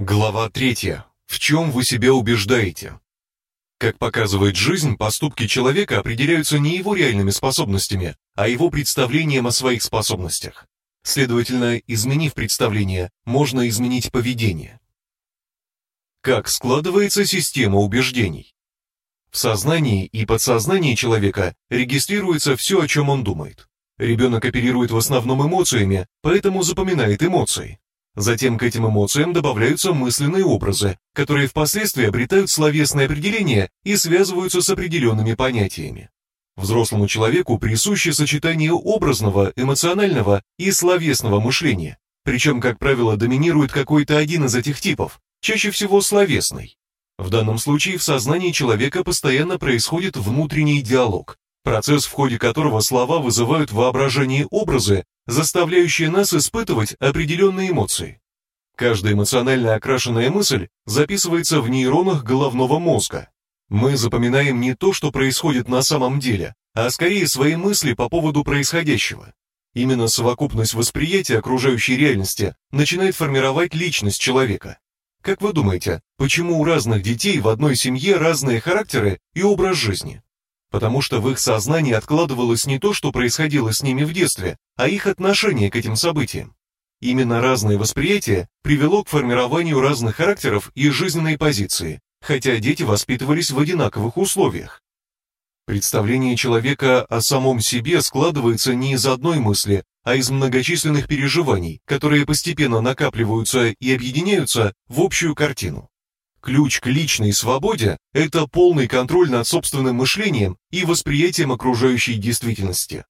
Глава 3. В чем вы себя убеждаете? Как показывает жизнь, поступки человека определяются не его реальными способностями, а его представлением о своих способностях. Следовательно, изменив представление, можно изменить поведение. Как складывается система убеждений? В сознании и подсознании человека регистрируется все, о чем он думает. Ребенок оперирует в основном эмоциями, поэтому запоминает эмоции. Затем к этим эмоциям добавляются мысленные образы, которые впоследствии обретают словесное определение и связываются с определенными понятиями. Взрослому человеку присуще сочетание образного, эмоционального и словесного мышления, причем, как правило, доминирует какой-то один из этих типов, чаще всего словесный. В данном случае в сознании человека постоянно происходит внутренний диалог, процесс, в ходе которого слова вызывают в воображении образы, заставляющие нас испытывать определенные эмоции. Каждая эмоционально окрашенная мысль записывается в нейронах головного мозга. Мы запоминаем не то, что происходит на самом деле, а скорее свои мысли по поводу происходящего. Именно совокупность восприятия окружающей реальности начинает формировать личность человека. Как вы думаете, почему у разных детей в одной семье разные характеры и образ жизни? Потому что в их сознании откладывалось не то, что происходило с ними в детстве, а их отношение к этим событиям. Именно разное восприятие привело к формированию разных характеров и жизненной позиции, хотя дети воспитывались в одинаковых условиях. Представление человека о самом себе складывается не из одной мысли, а из многочисленных переживаний, которые постепенно накапливаются и объединяются в общую картину. Ключ к личной свободе – это полный контроль над собственным мышлением и восприятием окружающей действительности.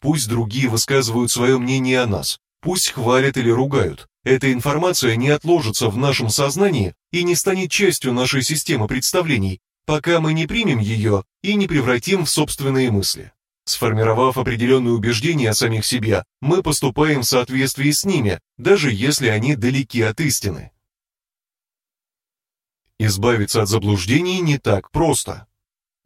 Пусть другие высказывают свое мнение о нас, пусть хвалят или ругают. Эта информация не отложится в нашем сознании и не станет частью нашей системы представлений, пока мы не примем ее и не превратим в собственные мысли. Сформировав определенные убеждения о самих себе, мы поступаем в соответствии с ними, даже если они далеки от истины. Избавиться от заблуждений не так просто.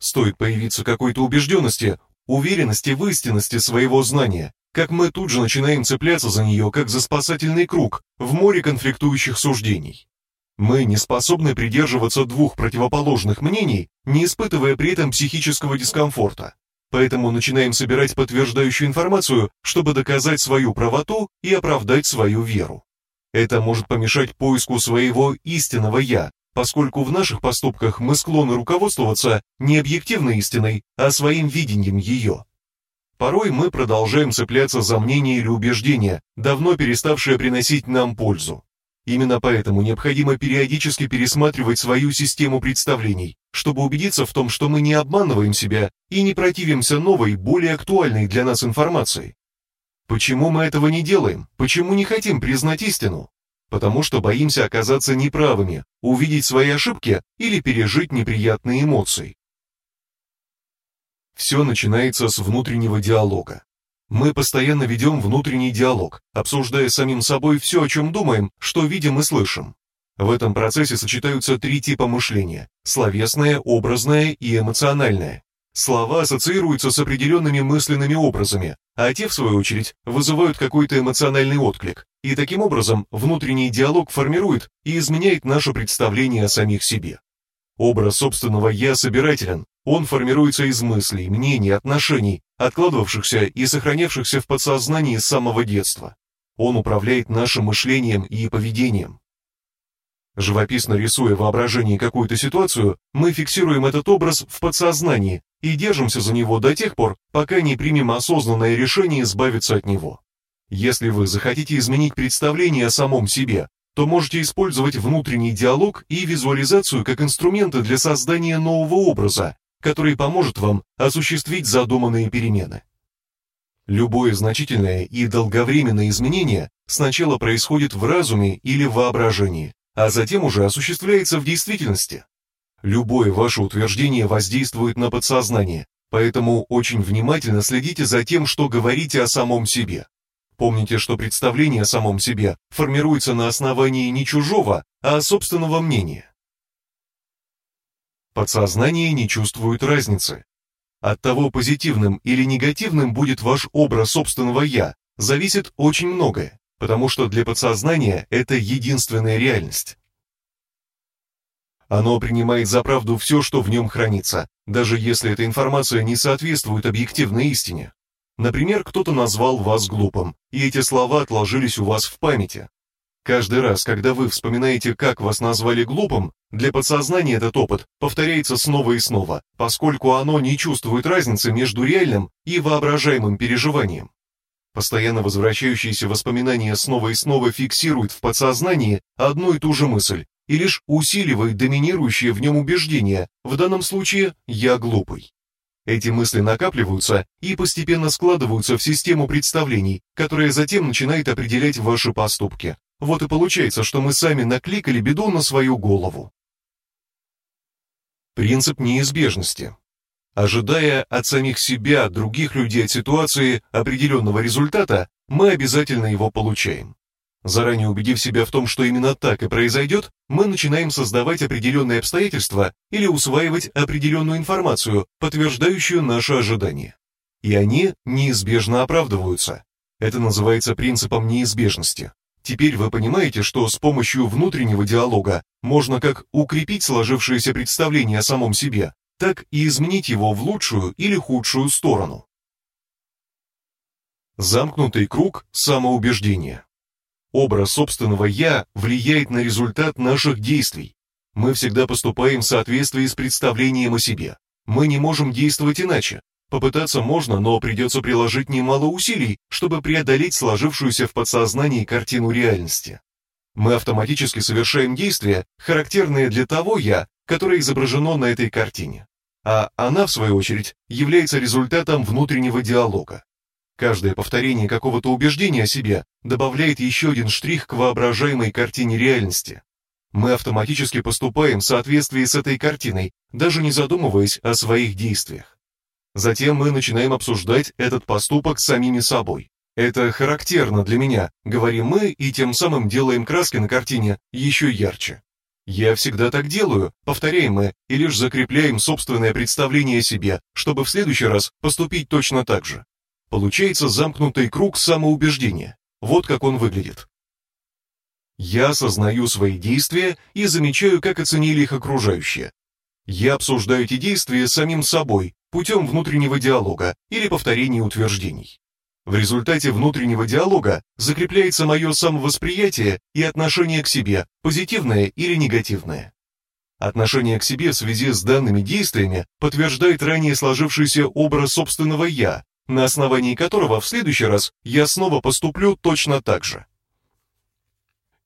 Стоит появиться какой-то убежденности, уверенности в истинности своего знания, как мы тут же начинаем цепляться за нее, как за спасательный круг в море конфликтующих суждений. Мы не способны придерживаться двух противоположных мнений, не испытывая при этом психического дискомфорта. Поэтому начинаем собирать подтверждающую информацию, чтобы доказать свою правоту и оправдать свою веру. Это может помешать поиску своего истинного «я», поскольку в наших поступках мы склонны руководствоваться не объективной истиной, а своим видением ее. Порой мы продолжаем цепляться за мнение или убеждение, давно переставшее приносить нам пользу. Именно поэтому необходимо периодически пересматривать свою систему представлений, чтобы убедиться в том, что мы не обманываем себя и не противимся новой, более актуальной для нас информации. Почему мы этого не делаем? Почему не хотим признать истину? Потому что боимся оказаться неправыми, увидеть свои ошибки или пережить неприятные эмоции. Все начинается с внутреннего диалога. Мы постоянно ведем внутренний диалог, обсуждая самим собой все, о чем думаем, что видим и слышим. В этом процессе сочетаются три типа мышления – словесное, образное и эмоциональное. Слова ассоциируются с определенными мысленными образами, а те, в свою очередь, вызывают какой-то эмоциональный отклик. И таким образом внутренний диалог формирует и изменяет наше представление о самих себе. Образ собственного «я» собирателен, он формируется из мыслей, мнений, отношений, откладывавшихся и сохранявшихся в подсознании с самого детства. Он управляет нашим мышлением и поведением. Живописно рисуя в воображении какую-то ситуацию, мы фиксируем этот образ в подсознании и держимся за него до тех пор, пока не примем осознанное решение избавиться от него. Если вы захотите изменить представление о самом себе, то можете использовать внутренний диалог и визуализацию как инструменты для создания нового образа, который поможет вам осуществить задуманные перемены. Любое значительное и долговременное изменение сначала происходит в разуме или воображении, а затем уже осуществляется в действительности. Любое ваше утверждение воздействует на подсознание, поэтому очень внимательно следите за тем, что говорите о самом себе. Помните, что представление о самом себе формируется на основании не чужого, а собственного мнения. Подсознание не чувствует разницы. От того, позитивным или негативным будет ваш образ собственного «я», зависит очень многое потому что для подсознания это единственная реальность. Оно принимает за правду все, что в нем хранится, даже если эта информация не соответствует объективной истине. Например, кто-то назвал вас глупым, и эти слова отложились у вас в памяти. Каждый раз, когда вы вспоминаете, как вас назвали глупым, для подсознания этот опыт повторяется снова и снова, поскольку оно не чувствует разницы между реальным и воображаемым переживанием. Постоянно возвращающиеся воспоминания снова и снова фиксируют в подсознании одну и ту же мысль и лишь усиливают доминирующее в нем убеждение, в данном случае «я глупый». Эти мысли накапливаются и постепенно складываются в систему представлений, которая затем начинает определять ваши поступки. Вот и получается, что мы сами накликали беду на свою голову. Принцип неизбежности. Ожидая от самих себя, других людей, от ситуации определенного результата, мы обязательно его получаем. Заранее убедив себя в том, что именно так и произойдет, мы начинаем создавать определенные обстоятельства или усваивать определенную информацию, подтверждающую наши ожидания. И они неизбежно оправдываются. Это называется принципом неизбежности. Теперь вы понимаете, что с помощью внутреннего диалога можно как укрепить сложившееся представление о самом себе, так и изменить его в лучшую или худшую сторону. Замкнутый круг самоубеждения. Образ собственного «я» влияет на результат наших действий. Мы всегда поступаем в соответствии с представлением о себе. Мы не можем действовать иначе, Попытаться можно, но придется приложить немало усилий, чтобы преодолеть сложившуюся в подсознании картину реальности. Мы автоматически совершаем действия, характерные для того «я», которое изображено на этой картине. А она, в свою очередь, является результатом внутреннего диалога. Каждое повторение какого-то убеждения о себе добавляет еще один штрих к воображаемой картине реальности. Мы автоматически поступаем в соответствии с этой картиной, даже не задумываясь о своих действиях. Затем мы начинаем обсуждать этот поступок с самими собой. Это характерно для меня, говорим мы и тем самым делаем краски на картине еще ярче. Я всегда так делаю, повторяем и лишь закрепляем собственное представление о себе, чтобы в следующий раз поступить точно так же. Получается замкнутый круг самоубеждения. Вот как он выглядит. Я осознаю свои действия и замечаю, как оценили их окружающие. Я обсуждаю эти действия с самим собой, путем внутреннего диалога или повторения утверждений. В результате внутреннего диалога закрепляется мое самовосприятие и отношение к себе, позитивное или негативное. Отношение к себе в связи с данными действиями подтверждает ранее сложившийся образ собственного «я», на основании которого в следующий раз я снова поступлю точно так же.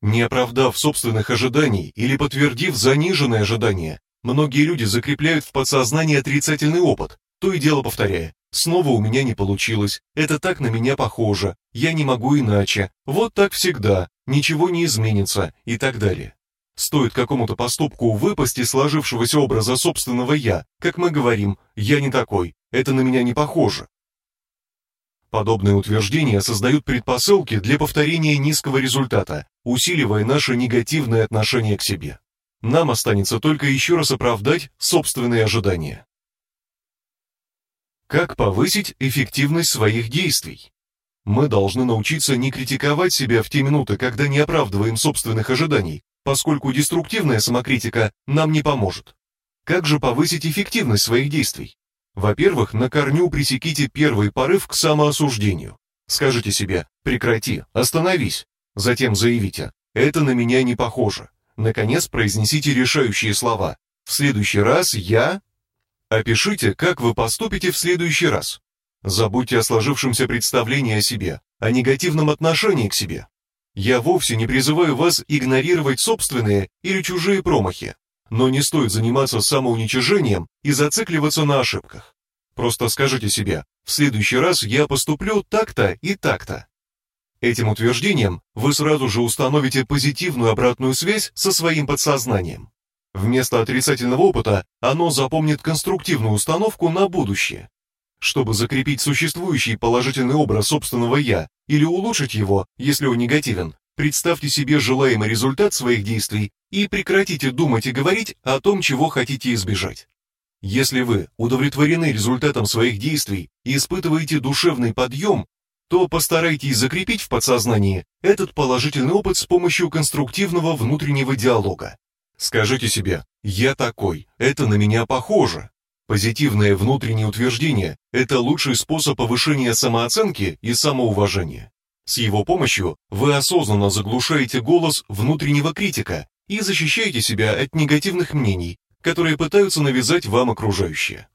Не оправдав собственных ожиданий или подтвердив заниженные ожидания, Многие люди закрепляют в подсознании отрицательный опыт, то и дело повторяя. Снова у меня не получилось, это так на меня похоже, я не могу иначе, вот так всегда, ничего не изменится и так далее. Стоит какому-то поступку выпасть из сложившегося образа собственного «я», как мы говорим «я не такой», это на меня не похоже. Подобные утверждения создают предпосылки для повторения низкого результата, усиливая наше негативное отношение к себе. Нам останется только еще раз оправдать собственные ожидания. Как повысить эффективность своих действий? Мы должны научиться не критиковать себя в те минуты, когда не оправдываем собственных ожиданий, поскольку деструктивная самокритика нам не поможет. Как же повысить эффективность своих действий? Во-первых, на корню пресеките первый порыв к самоосуждению. Скажите себе «прекрати», «остановись». Затем заявите «это на меня не похоже». Наконец произнесите решающие слова. В следующий раз я... Опишите, как вы поступите в следующий раз. Забудьте о сложившемся представлении о себе, о негативном отношении к себе. Я вовсе не призываю вас игнорировать собственные или чужие промахи, но не стоит заниматься самоуничижением и зацикливаться на ошибках. Просто скажите себе, в следующий раз я поступлю так-то и так-то. Этим утверждением вы сразу же установите позитивную обратную связь со своим подсознанием. Вместо отрицательного опыта оно запомнит конструктивную установку на будущее. Чтобы закрепить существующий положительный образ собственного «я» или улучшить его, если он негативен, представьте себе желаемый результат своих действий и прекратите думать и говорить о том, чего хотите избежать. Если вы удовлетворены результатом своих действий и испытываете душевный подъем, то постарайтесь закрепить в подсознании этот положительный опыт с помощью конструктивного внутреннего диалога. Скажите себе «я такой, это на меня похоже». Позитивное внутреннее утверждение – это лучший способ повышения самооценки и самоуважения. С его помощью вы осознанно заглушаете голос внутреннего критика и защищаете себя от негативных мнений, которые пытаются навязать вам окружающие.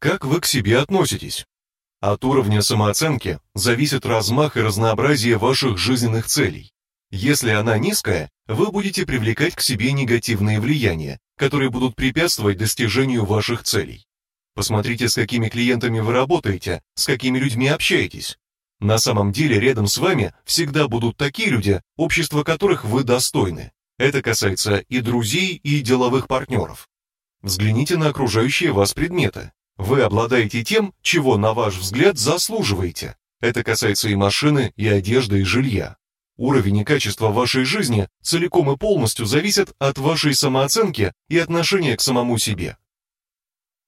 Как вы к себе относитесь? От уровня самооценки зависит размах и разнообразие ваших жизненных целей. Если она низкая, вы будете привлекать к себе негативные влияния, которые будут препятствовать достижению ваших целей. Посмотрите, с какими клиентами вы работаете, с какими людьми общаетесь. На самом деле рядом с вами всегда будут такие люди, общество которых вы достойны. Это касается и друзей, и деловых партнеров. Взгляните на окружающие вас предметы. Вы обладаете тем, чего, на ваш взгляд, заслуживаете. Это касается и машины, и одежды, и жилья. Уровень и качество вашей жизни целиком и полностью зависят от вашей самооценки и отношения к самому себе.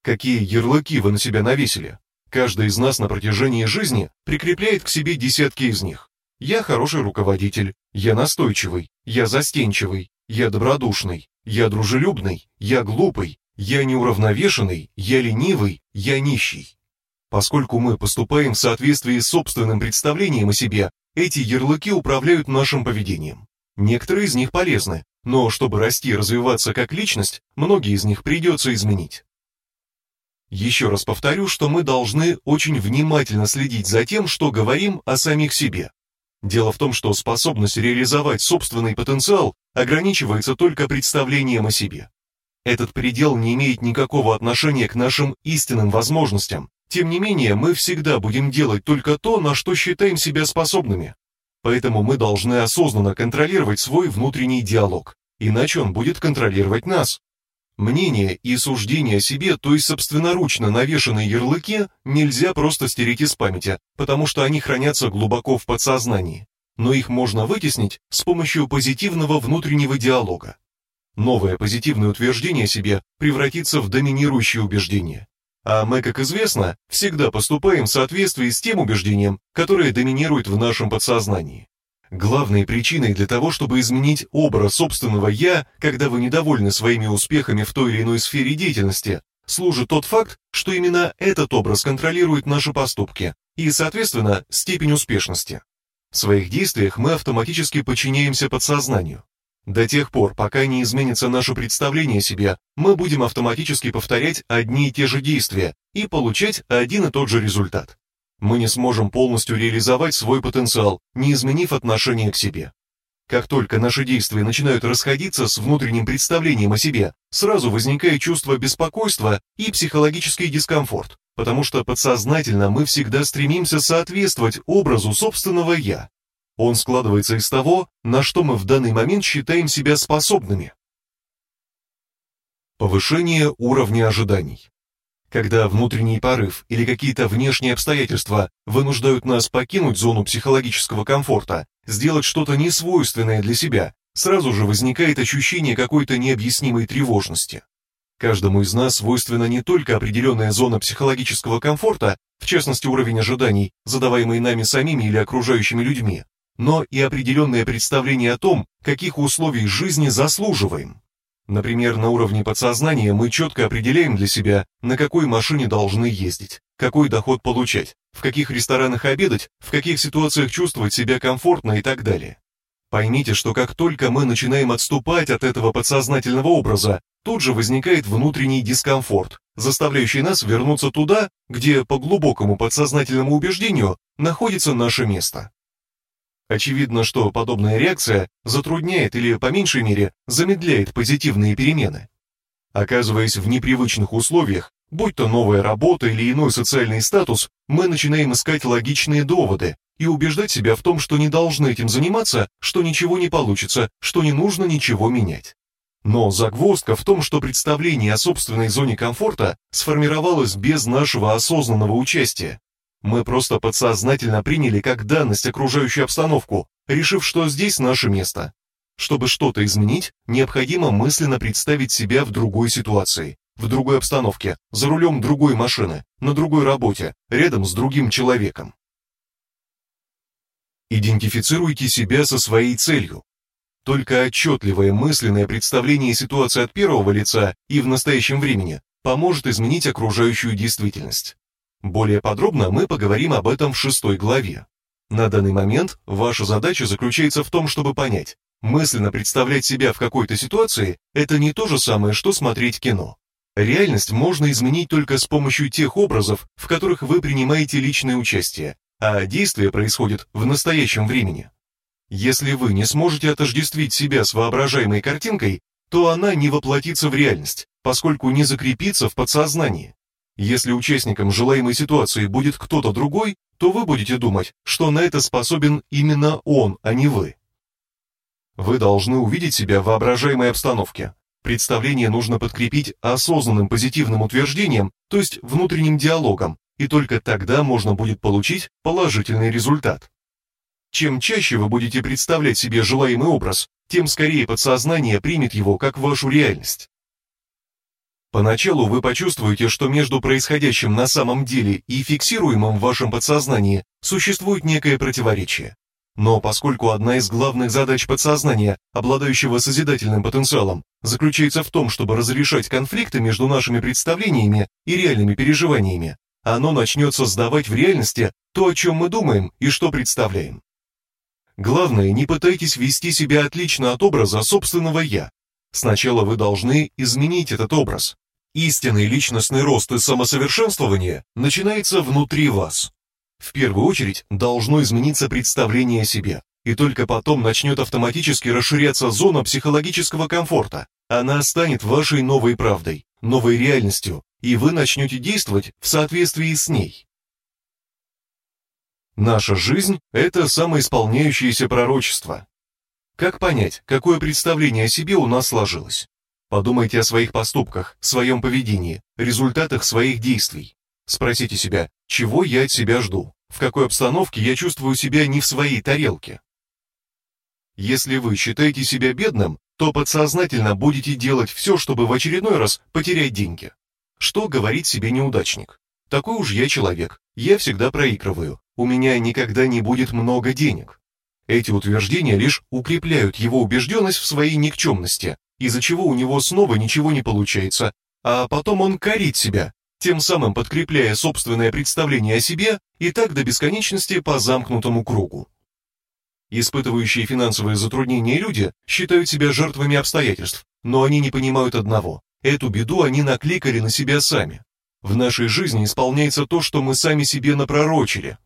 Какие ярлыки вы на себя навесили? Каждый из нас на протяжении жизни прикрепляет к себе десятки из них. Я хороший руководитель, я настойчивый, я застенчивый, я добродушный, я дружелюбный, я глупый, я неуравновешенный, я ленивый, я нищий. Поскольку мы поступаем в соответствии с собственным представлением о себе, эти ярлыки управляют нашим поведением. Некоторые из них полезны, но чтобы расти и развиваться как личность, многие из них придется изменить. Еще раз повторю, что мы должны очень внимательно следить за тем, что говорим о самих себе. Дело в том, что способность реализовать собственный потенциал ограничивается только представлением о себе. Этот предел не имеет никакого отношения к нашим истинным возможностям, тем не менее, мы всегда будем делать только то, на что считаем себя способными. Поэтому мы должны осознанно контролировать свой внутренний диалог, иначе он будет контролировать нас. Мнение и суждение о себе, то есть собственноручно навешанные ярлыки, нельзя просто стереть из памяти, потому что они хранятся глубоко в подсознании. Но их можно вытеснить с помощью позитивного внутреннего диалога. Новое позитивное утверждение о себе превратится в доминирующее убеждение. А мы, как известно, всегда поступаем в соответствии с тем убеждением, которое доминирует в нашем подсознании. Главной причиной для того, чтобы изменить образ собственного «я», когда вы недовольны своими успехами в той или иной сфере деятельности, служит тот факт, что именно этот образ контролирует наши поступки и, соответственно, степень успешности. В своих действиях мы автоматически подчиняемся подсознанию. До тех пор, пока не изменится наше представление о себе, мы будем автоматически повторять одни и те же действия и получать один и тот же результат. Мы не сможем полностью реализовать свой потенциал, не изменив отношение к себе. Как только наши действия начинают расходиться с внутренним представлением о себе, сразу возникает чувство беспокойства и психологический дискомфорт, потому что подсознательно мы всегда стремимся соответствовать образу собственного «я», он складывается из того, на что мы в данный момент считаем себя способными. Повышение уровня ожиданий. Когда внутренний порыв или какие-то внешние обстоятельства вынуждают нас покинуть зону психологического комфорта, сделать что-то несвойственное для себя, сразу же возникает ощущение какой-то необъяснимой тревожности. Каждому из нас свойственна не только определенная зона психологического комфорта, в частности уровень ожиданий, задаваемый нами самими или окружающими людьми, но и определенное представление о том, каких условий жизни заслуживаем. Например, на уровне подсознания мы четко определяем для себя, на какой машине должны ездить, какой доход получать, в каких ресторанах обедать, в каких ситуациях чувствовать себя комфортно и так далее. Поймите, что как только мы начинаем отступать от этого подсознательного образа, тут же возникает внутренний дискомфорт, заставляющий нас вернуться туда, где по глубокому подсознательному убеждению находится наше место. Очевидно, что подобная реакция затрудняет или, по меньшей мере, замедляет позитивные перемены. Оказываясь в непривычных условиях, будь то новая работа или иной социальный статус, мы начинаем искать логичные доводы и убеждать себя в том, что не должны этим заниматься, что ничего не получится, что не нужно ничего менять. Но загвоздка в том, что представление о собственной зоне комфорта сформировалось без нашего осознанного участия, мы просто подсознательно приняли как данность окружающую обстановку, решив, что здесь наше место. Чтобы что-то изменить, необходимо мысленно представить себя в другой ситуации, в другой обстановке, за рулем другой машины, на другой работе, рядом с другим человеком. Идентифицируйте себя со своей целью. Только отчетливое мысленное представление ситуации от первого лица и в настоящем времени поможет изменить окружающую действительность. Более подробно мы поговорим об этом в шестой главе. На данный момент ваша задача заключается в том, чтобы понять, мысленно представлять себя в какой-то ситуации – это не то же самое, что смотреть кино. Реальность можно изменить только с помощью тех образов, в которых вы принимаете личное участие, а действие происходит в настоящем времени. Если вы не сможете отождествить себя с воображаемой картинкой, то она не воплотится в реальность, поскольку не закрепится в подсознании. Если участником желаемой ситуации будет кто-то другой, то вы будете думать, что на это способен именно он, а не вы. Вы должны увидеть себя в воображаемой обстановке. Представление нужно подкрепить осознанным позитивным утверждением, то есть внутренним диалогом, и только тогда можно будет получить положительный результат. Чем чаще вы будете представлять себе желаемый образ, тем скорее подсознание примет его как вашу реальность. Поначалу вы почувствуете, что между происходящим на самом деле и фиксируемым в вашем подсознании существует некое противоречие. Но поскольку одна из главных задач подсознания, обладающего созидательным потенциалом, заключается в том, чтобы разрешать конфликты между нашими представлениями и реальными переживаниями, оно начнет создавать в реальности то, о чем мы думаем и что представляем. Главное, не пытайтесь вести себя отлично от образа собственного «я». Сначала вы должны изменить этот образ, Истинный личностный рост и самосовершенствование начинается внутри вас. В первую очередь должно измениться представление о себе, и только потом начнет автоматически расширяться зона психологического комфорта. Она станет вашей новой правдой, новой реальностью, и вы начнете действовать в соответствии с ней. Наша жизнь – это самоисполняющееся пророчество. Как понять, какое представление о себе у нас сложилось? Подумайте о своих поступках, своем поведении, результатах своих действий. Спросите себя, чего я от себя жду, в какой обстановке я чувствую себя не в своей тарелке. Если вы считаете себя бедным, то подсознательно будете делать все, чтобы в очередной раз потерять деньги. Что говорит себе неудачник? Такой уж я человек, я всегда проигрываю, у меня никогда не будет много денег. Эти утверждения лишь укрепляют его убежденность в своей никчемности, из-за чего у него снова ничего не получается, а потом он корит себя, тем самым подкрепляя собственное представление о себе и так до бесконечности по замкнутому кругу. Испытывающие финансовые затруднения люди считают себя жертвами обстоятельств, но они не понимают одного. Эту беду они накликали на себя сами. В нашей жизни исполняется то, что мы сами себе напророчили.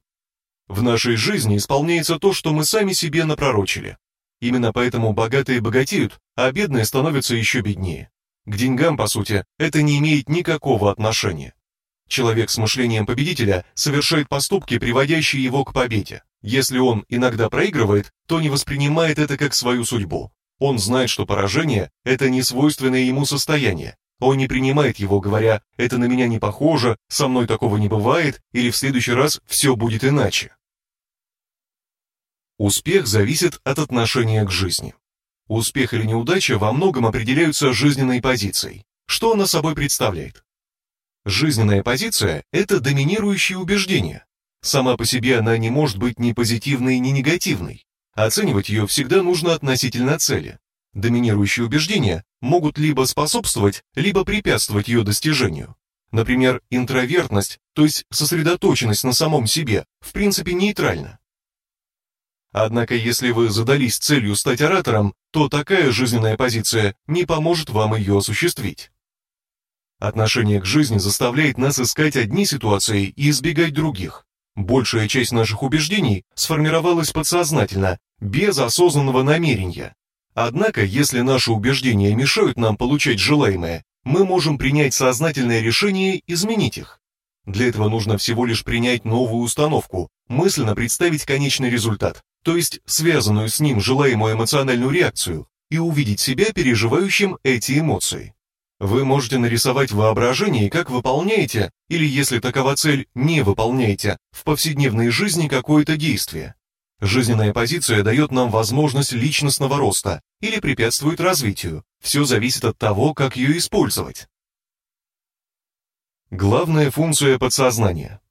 В нашей жизни исполняется то, что мы сами себе напророчили. Именно поэтому богатые богатеют, а бедные становятся еще беднее. К деньгам, по сути, это не имеет никакого отношения. Человек с мышлением победителя совершает поступки, приводящие его к победе. Если он иногда проигрывает, то не воспринимает это как свою судьбу. Он знает, что поражение – это не свойственное ему состояние. Он не принимает его, говоря «это на меня не похоже», «со мной такого не бывает» или «в следующий раз все будет иначе». Успех зависит от отношения к жизни. Успех или неудача во многом определяются жизненной позицией. Что она собой представляет? Жизненная позиция – это доминирующее убеждение. Сама по себе она не может быть ни позитивной, ни негативной. Оценивать ее всегда нужно относительно цели. Доминирующие убеждения могут либо способствовать, либо препятствовать ее достижению. Например, интровертность, то есть сосредоточенность на самом себе, в принципе нейтральна. Однако если вы задались целью стать оратором, то такая жизненная позиция не поможет вам ее осуществить. Отношение к жизни заставляет нас искать одни ситуации и избегать других. Большая часть наших убеждений сформировалась подсознательно, без осознанного намерения. Однако, если наши убеждения мешают нам получать желаемое, мы можем принять сознательное решение изменить их. Для этого нужно всего лишь принять новую установку, мысленно представить конечный результат, то есть связанную с ним желаемую эмоциональную реакцию, и увидеть себя переживающим эти эмоции. Вы можете нарисовать в воображении, как выполняете, или если такова цель, не выполняете, в повседневной жизни какое-то действие. Жизненная позиция дает нам возможность личностного роста или препятствует развитию. Все зависит от того, как ее использовать. Главная функция подсознания.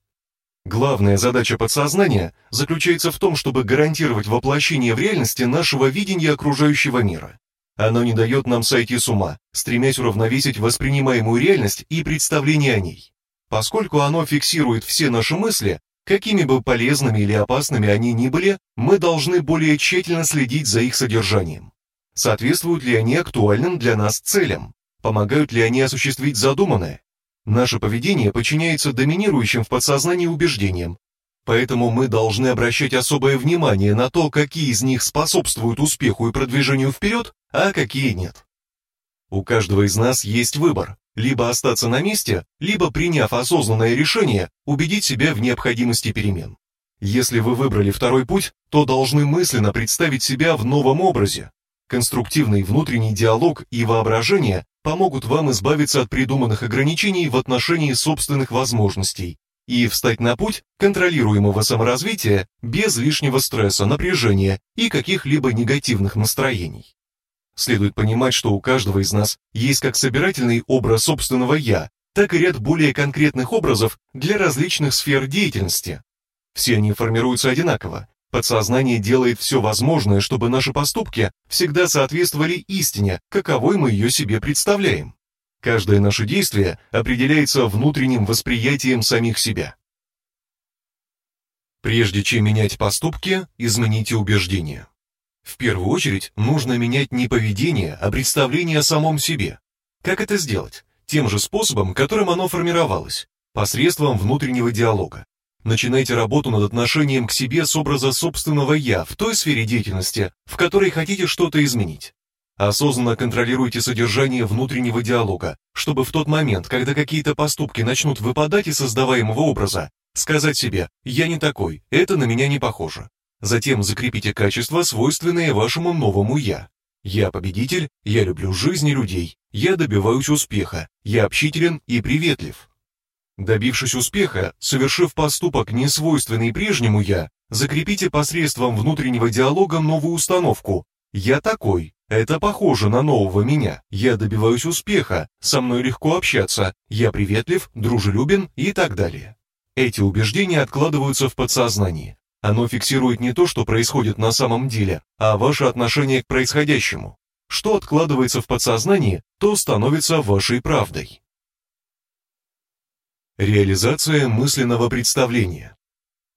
Главная задача подсознания заключается в том, чтобы гарантировать воплощение в реальности нашего видения окружающего мира. Оно не дает нам сойти с ума, стремясь уравновесить воспринимаемую реальность и представление о ней. Поскольку оно фиксирует все наши мысли, какими бы полезными или опасными они ни были, мы должны более тщательно следить за их содержанием. Соответствуют ли они актуальным для нас целям? Помогают ли они осуществить задуманное? Наше поведение подчиняется доминирующим в подсознании убеждениям, поэтому мы должны обращать особое внимание на то, какие из них способствуют успеху и продвижению вперед, а какие нет. У каждого из нас есть выбор – либо остаться на месте, либо, приняв осознанное решение, убедить себя в необходимости перемен. Если вы выбрали второй путь, то должны мысленно представить себя в новом образе. Конструктивный внутренний диалог и воображение помогут вам избавиться от придуманных ограничений в отношении собственных возможностей и встать на путь контролируемого саморазвития без лишнего стресса, напряжения и каких-либо негативных настроений. Следует понимать, что у каждого из нас есть как собирательный образ собственного «я», так и ряд более конкретных образов для различных сфер деятельности. Все они формируются одинаково, Подсознание делает все возможное, чтобы наши поступки всегда соответствовали истине, каковой мы ее себе представляем. Каждое наше действие определяется внутренним восприятием самих себя. Прежде чем менять поступки, измените убеждения. В первую очередь нужно менять не поведение, а представление о самом себе. Как это сделать? Тем же способом, которым оно формировалось, посредством внутреннего диалога. Начинайте работу над отношением к себе с образа собственного «я» в той сфере деятельности, в которой хотите что-то изменить. Осознанно контролируйте содержание внутреннего диалога, чтобы в тот момент, когда какие-то поступки начнут выпадать из создаваемого образа, сказать себе «я не такой, это на меня не похоже». Затем закрепите качества, свойственные вашему новому «я». Я победитель, я люблю жизнь и людей, я добиваюсь успеха, я общителен и приветлив. Добившись успеха, совершив поступок, не свойственный прежнему «я», закрепите посредством внутреннего диалога новую установку «я такой», это похоже на нового меня, я добиваюсь успеха, со мной легко общаться, я приветлив, дружелюбен и так далее. Эти убеждения откладываются в подсознании. Оно фиксирует не то, что происходит на самом деле, а ваше отношение к происходящему. Что откладывается в подсознании, то становится вашей правдой. Реализация мысленного представления.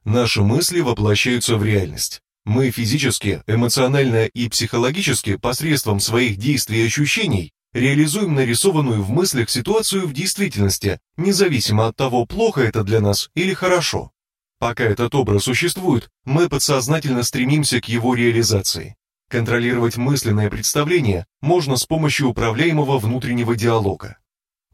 Наши мысли воплощаются в реальность. Мы физически, эмоционально и психологически посредством своих действий и ощущений реализуем нарисованную в мыслях ситуацию в действительности, независимо от того, плохо это для нас или хорошо. Пока этот образ существует, мы подсознательно стремимся к его реализации. Контролировать мысленное представление можно с помощью управляемого внутреннего диалога.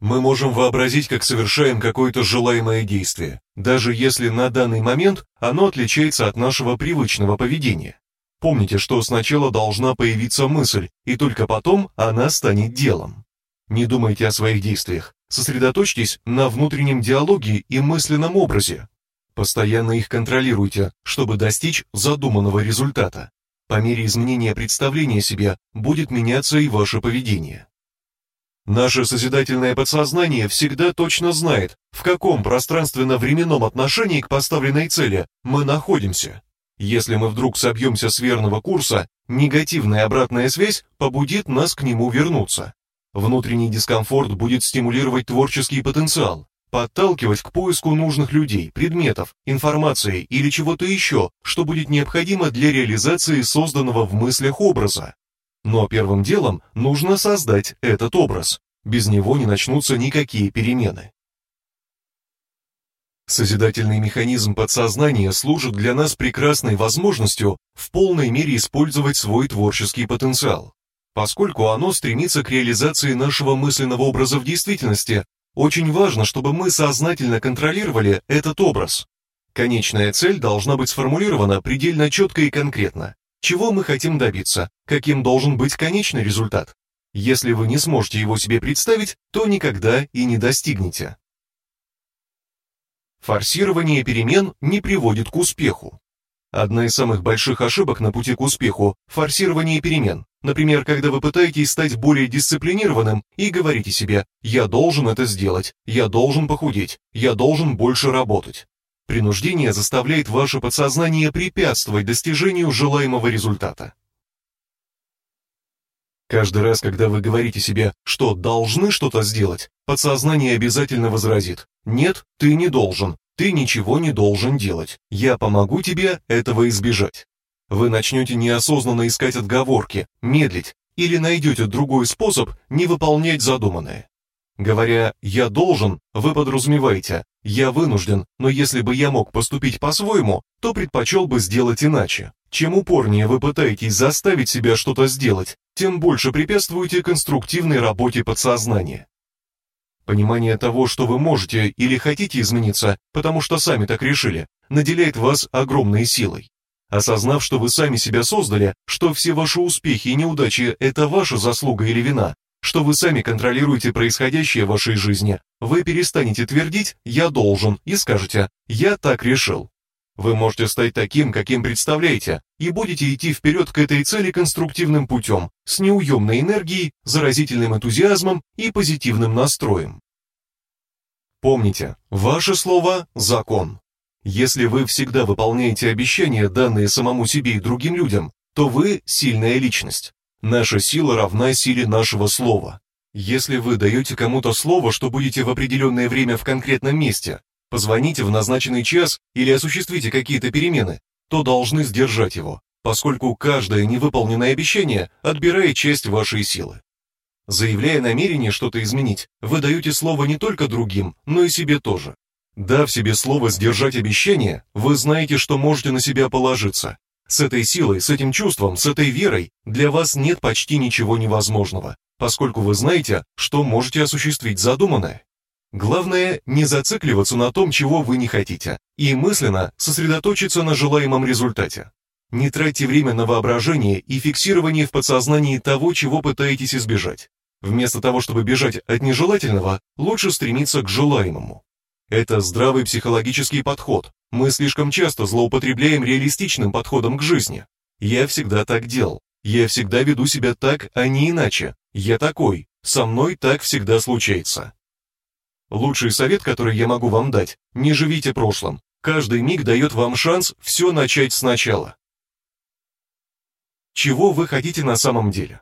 Мы можем вообразить, как совершаем какое-то желаемое действие, даже если на данный момент оно отличается от нашего привычного поведения. Помните, что сначала должна появиться мысль, и только потом она станет делом. Не думайте о своих действиях, сосредоточьтесь на внутреннем диалоге и мысленном образе. Постоянно их контролируйте, чтобы достичь задуманного результата. По мере изменения представления себя будет меняться и ваше поведение. Наше созидательное подсознание всегда точно знает, в каком пространственно-временном отношении к поставленной цели мы находимся. Если мы вдруг собьемся с верного курса, негативная обратная связь побудит нас к нему вернуться. Внутренний дискомфорт будет стимулировать творческий потенциал, подталкивать к поиску нужных людей, предметов, информации или чего-то еще, что будет необходимо для реализации созданного в мыслях образа. Но первым делом нужно создать этот образ. Без него не начнутся никакие перемены. Созидательный механизм подсознания служит для нас прекрасной возможностью в полной мере использовать свой творческий потенциал. Поскольку оно стремится к реализации нашего мысленного образа в действительности, очень важно, чтобы мы сознательно контролировали этот образ. Конечная цель должна быть сформулирована предельно четко и конкретно чего мы хотим добиться, каким должен быть конечный результат. Если вы не сможете его себе представить, то никогда и не достигнете. Форсирование перемен не приводит к успеху. Одна из самых больших ошибок на пути к успеху – форсирование перемен. Например, когда вы пытаетесь стать более дисциплинированным и говорите себе «я должен это сделать», «я должен похудеть», «я должен больше работать». Принуждение заставляет ваше подсознание препятствовать достижению желаемого результата. Каждый раз, когда вы говорите себе, что должны что-то сделать, подсознание обязательно возразит «Нет, ты не должен, ты ничего не должен делать, я помогу тебе этого избежать». Вы начнете неосознанно искать отговорки, медлить или найдете другой способ не выполнять задуманное. Говоря «я должен», вы подразумеваете «я вынужден, но если бы я мог поступить по-своему, то предпочел бы сделать иначе». Чем упорнее вы пытаетесь заставить себя что-то сделать, тем больше препятствуете конструктивной работе подсознания. Понимание того, что вы можете или хотите измениться, потому что сами так решили, наделяет вас огромной силой. Осознав, что вы сами себя создали, что все ваши успехи и неудачи – это ваша заслуга или вина, что вы сами контролируете происходящее в вашей жизни, вы перестанете твердить «я должен» и скажете «я так решил». Вы можете стать таким, каким представляете, и будете идти вперед к этой цели конструктивным путем, с неуемной энергией, заразительным энтузиазмом и позитивным настроем. Помните, ваше слово – закон. Если вы всегда выполняете обещания, данные самому себе и другим людям, то вы – сильная личность. Наша сила равна силе нашего слова. Если вы даете кому-то слово, что будете в определенное время в конкретном месте, позвоните в назначенный час или осуществите какие-то перемены, то должны сдержать его, поскольку каждое невыполненное обещание отбирает часть вашей силы. Заявляя намерение что-то изменить, вы даете слово не только другим, но и себе тоже. Дав себе слово сдержать обещание, вы знаете, что можете на себя положиться. С этой силой, с этим чувством, с этой верой для вас нет почти ничего невозможного, поскольку вы знаете, что можете осуществить задуманное. Главное, не зацикливаться на том, чего вы не хотите, и мысленно сосредоточиться на желаемом результате. Не тратьте время на воображение и фиксирование в подсознании того, чего пытаетесь избежать. Вместо того, чтобы бежать от нежелательного, лучше стремиться к желаемому. Это здравый психологический подход. Мы слишком часто злоупотребляем реалистичным подходом к жизни. Я всегда так делал. Я всегда веду себя так, а не иначе. Я такой. Со мной так всегда случается. Лучший совет, который я могу вам дать, не живите прошлым. Каждый миг дает вам шанс все начать сначала. Чего вы хотите на самом деле?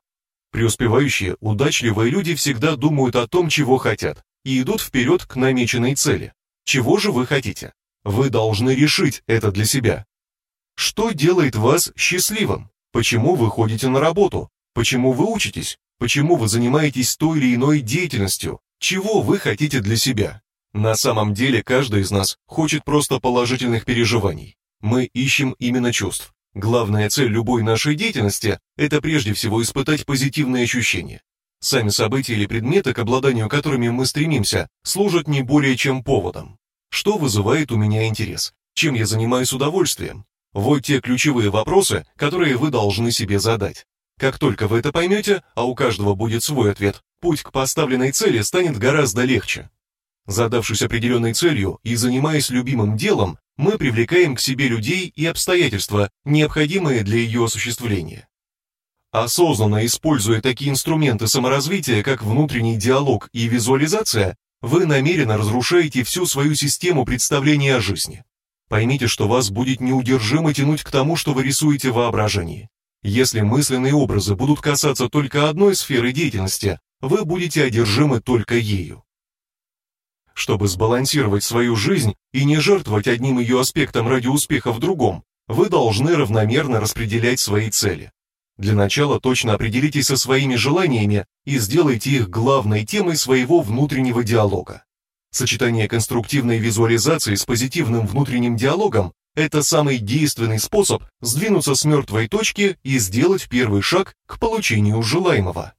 Преуспевающие, удачливые люди всегда думают о том, чего хотят, и идут вперед к намеченной цели. Чего же вы хотите? Вы должны решить это для себя. Что делает вас счастливым? Почему вы ходите на работу? Почему вы учитесь? Почему вы занимаетесь той или иной деятельностью? Чего вы хотите для себя? На самом деле каждый из нас хочет просто положительных переживаний. Мы ищем именно чувств. Главная цель любой нашей деятельности – это прежде всего испытать позитивные ощущения. Сами события или предметы, к обладанию которыми мы стремимся, служат не более чем поводом. Что вызывает у меня интерес? Чем я занимаюсь удовольствием? Вот те ключевые вопросы, которые вы должны себе задать. Как только вы это поймете, а у каждого будет свой ответ, путь к поставленной цели станет гораздо легче. Задавшись определенной целью и занимаясь любимым делом, мы привлекаем к себе людей и обстоятельства, необходимые для ее осуществления. Осознанно используя такие инструменты саморазвития, как внутренний диалог и визуализация, вы намеренно разрушаете всю свою систему представления о жизни. Поймите, что вас будет неудержимо тянуть к тому, что вы рисуете в воображении. Если мысленные образы будут касаться только одной сферы деятельности, вы будете одержимы только ею. Чтобы сбалансировать свою жизнь и не жертвовать одним ее аспектом ради успеха в другом, вы должны равномерно распределять свои цели. Для начала точно определитесь со своими желаниями и сделайте их главной темой своего внутреннего диалога. Сочетание конструктивной визуализации с позитивным внутренним диалогом – это самый действенный способ сдвинуться с мертвой точки и сделать первый шаг к получению желаемого.